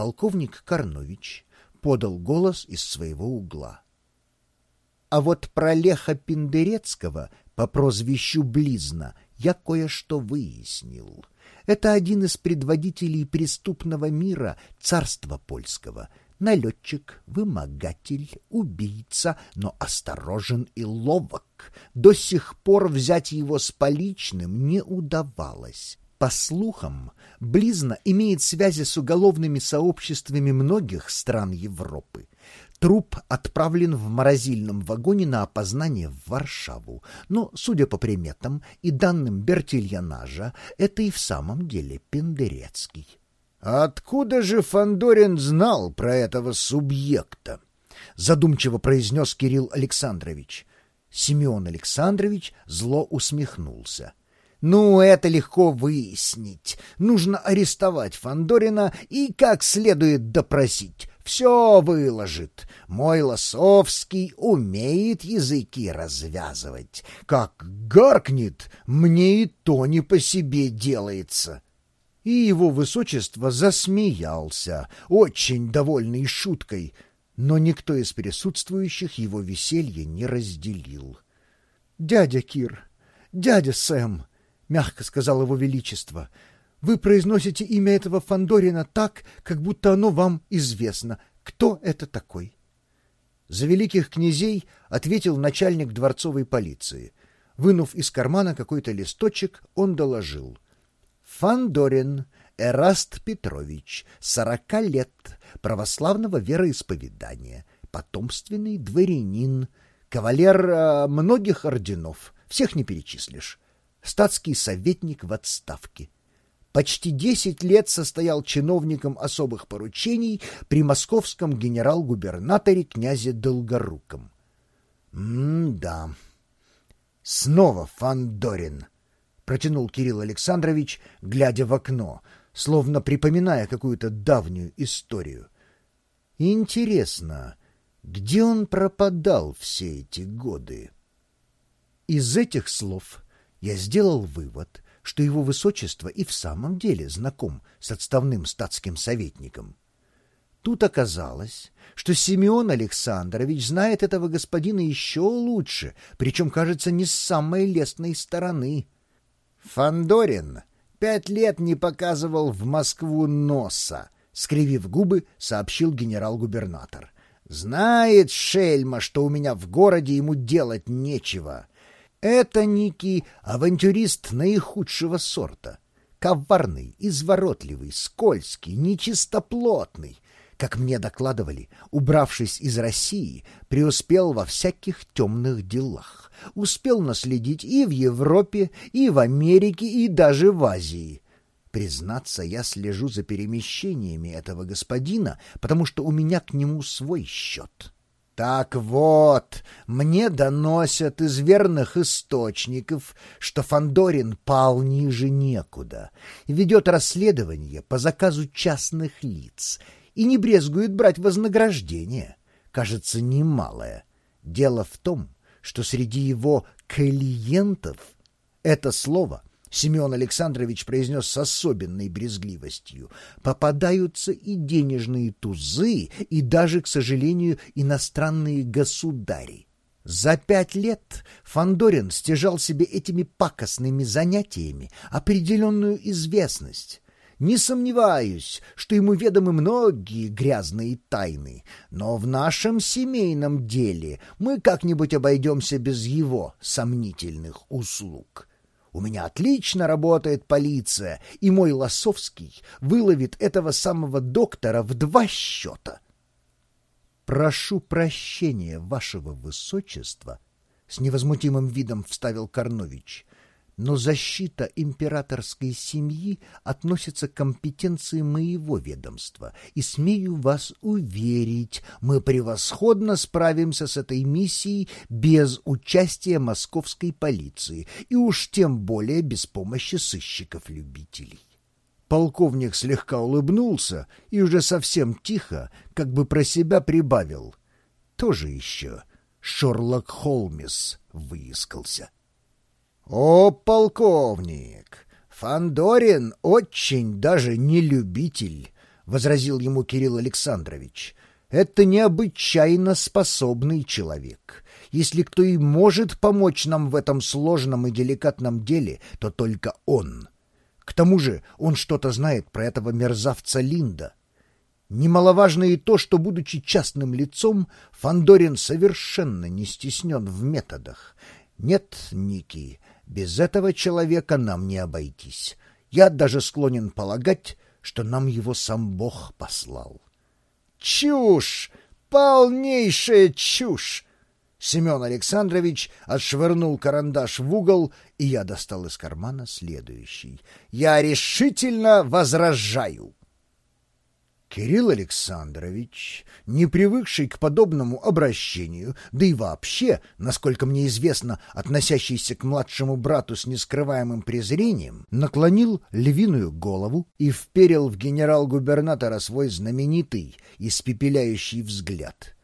Полковник Карнович подал голос из своего угла. А вот про Леха Пендерецкого по прозвищу Близна я кое-что выяснил. Это один из предводителей преступного мира царства польского. Налетчик, вымогатель, убийца, но осторожен и ловок. До сих пор взять его с поличным не удавалось. По слухам, Близна имеет связи с уголовными сообществами многих стран Европы. Труп отправлен в морозильном вагоне на опознание в Варшаву. Но, судя по приметам и данным Бертильянажа, это и в самом деле Пендерецкий. «Откуда же Фандорин знал про этого субъекта?» — задумчиво произнес Кирилл Александрович. Семен Александрович зло усмехнулся. «Ну, это легко выяснить. Нужно арестовать Фандорина и как следует допросить все выложит. Мой Лосовский умеет языки развязывать. Как гаркнет, мне и то не по себе делается. И его высочество засмеялся, очень довольный шуткой, но никто из присутствующих его веселье не разделил. — Дядя Кир, дядя Сэм, — мягко сказал его величество, — вы произносите имя этого Фандорина так, как будто оно вам известно. Кто это такой? За великих князей ответил начальник дворцовой полиции. Вынув из кармана какой-то листочек, он доложил. Фандорин Эраст Петрович, сорока лет, православного вероисповедания, потомственный дворянин, кавалер э, многих орденов, всех не перечислишь, статский советник в отставке почти десять лет состоял чиновником особых поручений при московском генерал-губернаторе князе Долгоруком. «М-да, снова Фандорин», — протянул Кирилл Александрович, глядя в окно, словно припоминая какую-то давнюю историю. «Интересно, где он пропадал все эти годы?» Из этих слов я сделал вывод — что его высочество и в самом деле знаком с отставным статским советником. Тут оказалось, что Симеон Александрович знает этого господина еще лучше, причем, кажется, не с самой лестной стороны. Фандорин пять лет не показывал в Москву носа, скривив губы, сообщил генерал-губернатор. Знает шельма, что у меня в городе ему делать нечего. Это некий авантюрист наихудшего сорта. Коварный, изворотливый, скользкий, нечистоплотный. Как мне докладывали, убравшись из России, преуспел во всяких темных делах. Успел наследить и в Европе, и в Америке, и даже в Азии. Признаться, я слежу за перемещениями этого господина, потому что у меня к нему свой счет. Так вот, мне доносят из верных источников, что Фандорин пал ниже некуда, ведет расследование по заказу частных лиц и не брезгует брать вознаграждение, кажется, немалое. Дело в том, что среди его клиентов это слово Семен Александрович произнес с особенной брезгливостью, попадаются и денежные тузы, и даже, к сожалению, иностранные государи. За пять лет Фандорин стяжал себе этими пакостными занятиями определенную известность. Не сомневаюсь, что ему ведомы многие грязные тайны, но в нашем семейном деле мы как-нибудь обойдемся без его сомнительных услуг. У меня отлично работает полиция, и мой Лосовский выловит этого самого доктора в два счета. Прошу прощения, вашего высочества, — с невозмутимым видом вставил Корнович но защита императорской семьи относится к компетенции моего ведомства, и смею вас уверить, мы превосходно справимся с этой миссией без участия московской полиции и уж тем более без помощи сыщиков-любителей. Полковник слегка улыбнулся и уже совсем тихо, как бы про себя прибавил. Тоже еще Шорлок Холмес выискался. «О, полковник! Фандорин очень даже не любитель!» — возразил ему Кирилл Александрович. Это необычайно способный человек. Если кто и может помочь нам в этом сложном и деликатном деле, то только он. К тому же он что-то знает про этого мерзавца Линда. Немаловажно и то, что, будучи частным лицом, Фандорин совершенно не стеснен в методах. Нет, Ники, без этого человека нам не обойтись. Я даже склонен полагать, что нам его сам Бог послал. Чушь! Полнейшая чушь! Семен Александрович отшвырнул карандаш в угол, и я достал из кармана следующий. Я решительно возражаю. Кирилл Александрович, не привыкший к подобному обращению, да и вообще, насколько мне известно, относящийся к младшему брату с нескрываемым презрением, наклонил львиную голову и вперил в генерал-губернатора свой знаменитый, испепеляющий взгляд.